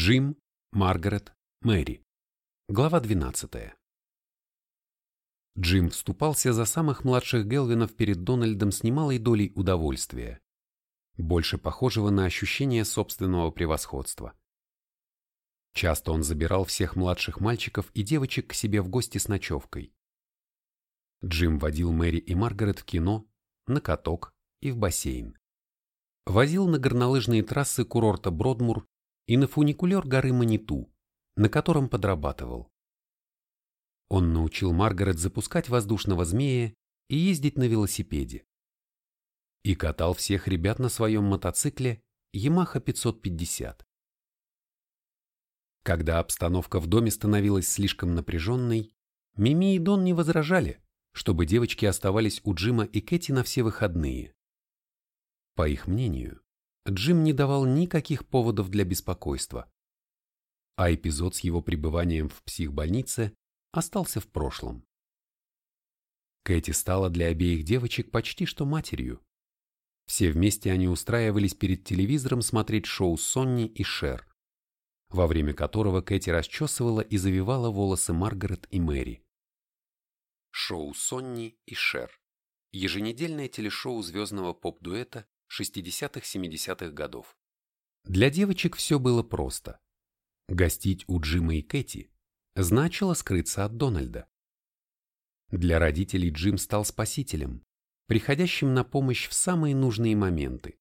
Джим, Маргарет, Мэри. Глава 12. Джим вступался за самых младших Гелвинов перед Дональдом с немалой долей удовольствия, больше похожего на ощущение собственного превосходства. Часто он забирал всех младших мальчиков и девочек к себе в гости с ночевкой. Джим водил Мэри и Маргарет в кино, на каток и в бассейн. Возил на горнолыжные трассы курорта Бродмур и на фуникулер горы Маниту, на котором подрабатывал. Он научил Маргарет запускать воздушного змея и ездить на велосипеде. И катал всех ребят на своем мотоцикле Yamaha 550. Когда обстановка в доме становилась слишком напряженной, Мими и Дон не возражали, чтобы девочки оставались у Джима и Кэти на все выходные. По их мнению, Джим не давал никаких поводов для беспокойства. А эпизод с его пребыванием в психбольнице остался в прошлом. Кэти стала для обеих девочек почти что матерью. Все вместе они устраивались перед телевизором смотреть шоу Сонни и Шер, во время которого Кэти расчесывала и завивала волосы Маргарет и Мэри. Шоу Сонни и Шер – еженедельное телешоу звездного поп-дуэта 60-70-х годов. Для девочек все было просто. Гостить у Джима и Кэти значило скрыться от Дональда. Для родителей Джим стал спасителем, приходящим на помощь в самые нужные моменты.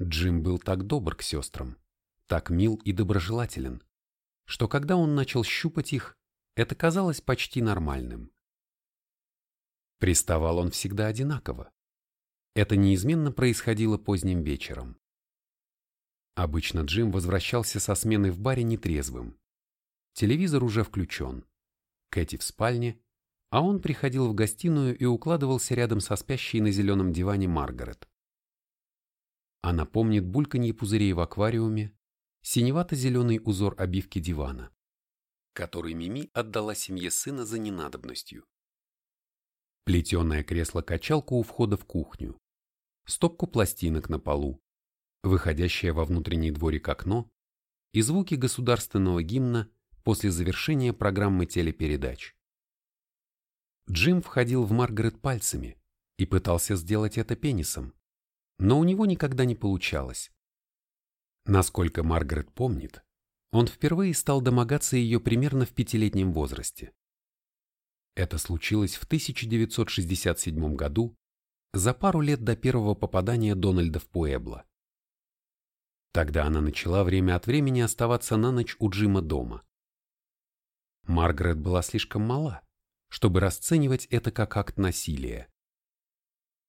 Джим был так добр к сестрам, так мил и доброжелателен, что когда он начал щупать их, это казалось почти нормальным. Приставал он всегда одинаково. Это неизменно происходило поздним вечером. Обычно Джим возвращался со смены в баре нетрезвым. Телевизор уже включен. Кэти в спальне, а он приходил в гостиную и укладывался рядом со спящей на зеленом диване Маргарет. Она помнит бульканье пузырей в аквариуме, синевато-зеленый узор обивки дивана, который Мими отдала семье сына за ненадобностью. Плетеное кресло-качалку у входа в кухню, стопку пластинок на полу, выходящее во внутренний дворик окно и звуки государственного гимна после завершения программы телепередач. Джим входил в Маргарет пальцами и пытался сделать это пенисом, но у него никогда не получалось. Насколько Маргарет помнит, он впервые стал домогаться ее примерно в пятилетнем возрасте. Это случилось в 1967 году за пару лет до первого попадания Дональда в Пуэбло. Тогда она начала время от времени оставаться на ночь у Джима дома. Маргарет была слишком мала, чтобы расценивать это как акт насилия.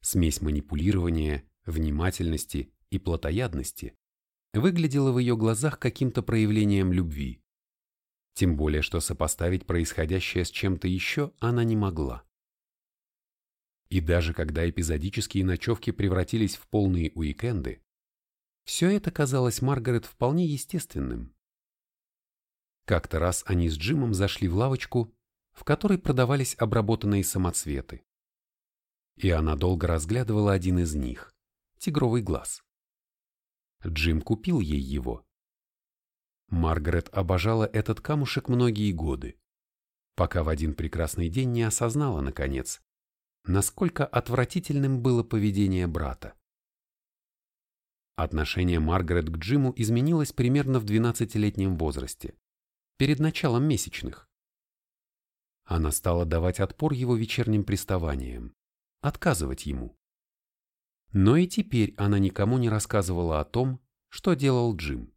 Смесь манипулирования, внимательности и плотоядности выглядела в ее глазах каким-то проявлением любви. Тем более, что сопоставить происходящее с чем-то еще она не могла. И даже когда эпизодические ночевки превратились в полные уикенды, все это казалось Маргарет вполне естественным. Как-то раз они с Джимом зашли в лавочку, в которой продавались обработанные самоцветы. И она долго разглядывала один из них – тигровый глаз. Джим купил ей его. Маргарет обожала этот камушек многие годы, пока в один прекрасный день не осознала, наконец, насколько отвратительным было поведение брата. Отношение Маргарет к Джиму изменилось примерно в 12-летнем возрасте, перед началом месячных. Она стала давать отпор его вечерним приставаниям, отказывать ему. Но и теперь она никому не рассказывала о том, что делал Джим.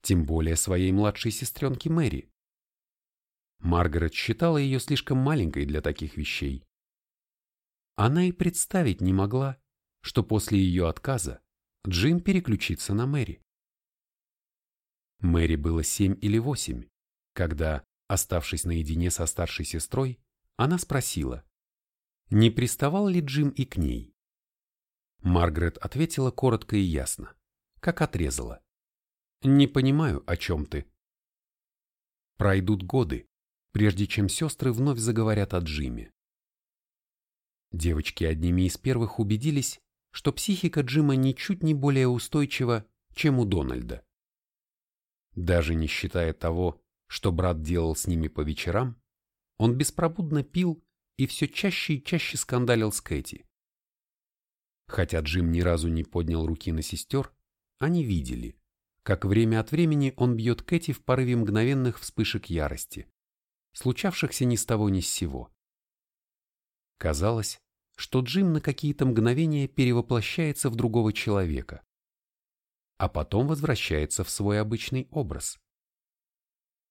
Тем более своей младшей сестренке Мэри. Маргарет считала ее слишком маленькой для таких вещей. Она и представить не могла, что после ее отказа Джим переключится на Мэри. Мэри было семь или восемь, когда, оставшись наедине со старшей сестрой, она спросила, не приставал ли Джим и к ней. Маргарет ответила коротко и ясно, как отрезала. «Не понимаю, о чем ты». Пройдут годы, прежде чем сестры вновь заговорят о Джиме. Девочки одними из первых убедились, что психика Джима ничуть не более устойчива, чем у Дональда. Даже не считая того, что брат делал с ними по вечерам, он беспробудно пил и все чаще и чаще скандалил с Кэти. Хотя Джим ни разу не поднял руки на сестер, они видели, как время от времени он бьет Кэти в порыве мгновенных вспышек ярости, случавшихся ни с того ни с сего. Казалось, что Джим на какие-то мгновения перевоплощается в другого человека, а потом возвращается в свой обычный образ.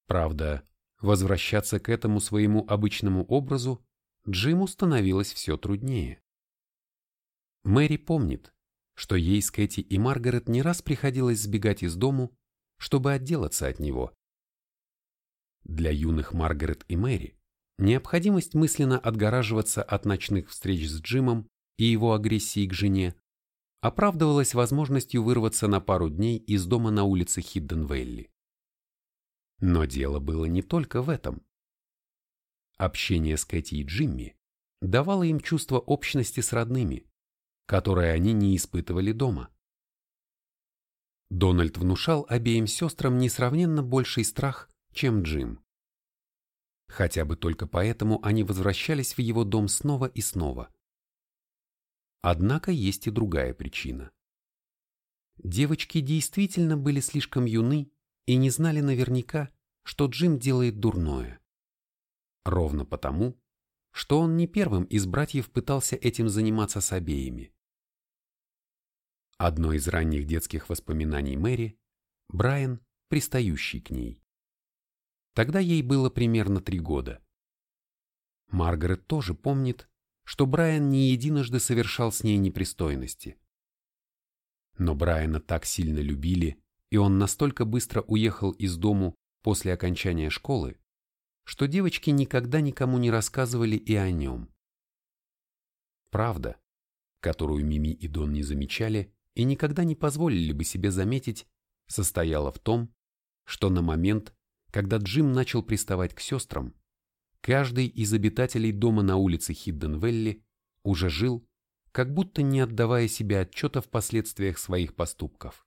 Правда, возвращаться к этому своему обычному образу Джиму становилось все труднее. Мэри помнит, что ей с Кэти и Маргарет не раз приходилось сбегать из дому, чтобы отделаться от него. Для юных Маргарет и Мэри необходимость мысленно отгораживаться от ночных встреч с Джимом и его агрессией к жене оправдывалась возможностью вырваться на пару дней из дома на улице Хидденвелли. Но дело было не только в этом. Общение с Кэти и Джимми давало им чувство общности с родными, которое они не испытывали дома. Дональд внушал обеим сестрам несравненно больший страх, чем Джим. Хотя бы только поэтому они возвращались в его дом снова и снова. Однако есть и другая причина. Девочки действительно были слишком юны и не знали наверняка, что Джим делает дурное. Ровно потому, что он не первым из братьев пытался этим заниматься с обеими. Одно из ранних детских воспоминаний Мэри – Брайан, пристающий к ней. Тогда ей было примерно три года. Маргарет тоже помнит, что Брайан не единожды совершал с ней непристойности. Но Брайана так сильно любили, и он настолько быстро уехал из дому после окончания школы, что девочки никогда никому не рассказывали и о нем. Правда, которую Мими и Дон не замечали и никогда не позволили бы себе заметить, состояла в том, что на момент, когда Джим начал приставать к сестрам, Каждый из обитателей дома на улице Хидденвелли уже жил, как будто не отдавая себе отчета в последствиях своих поступков.